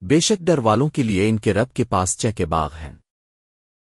بے شک ڈر والوں کے لیے ان کے رب کے پاس چہ کے باغ ہیں۔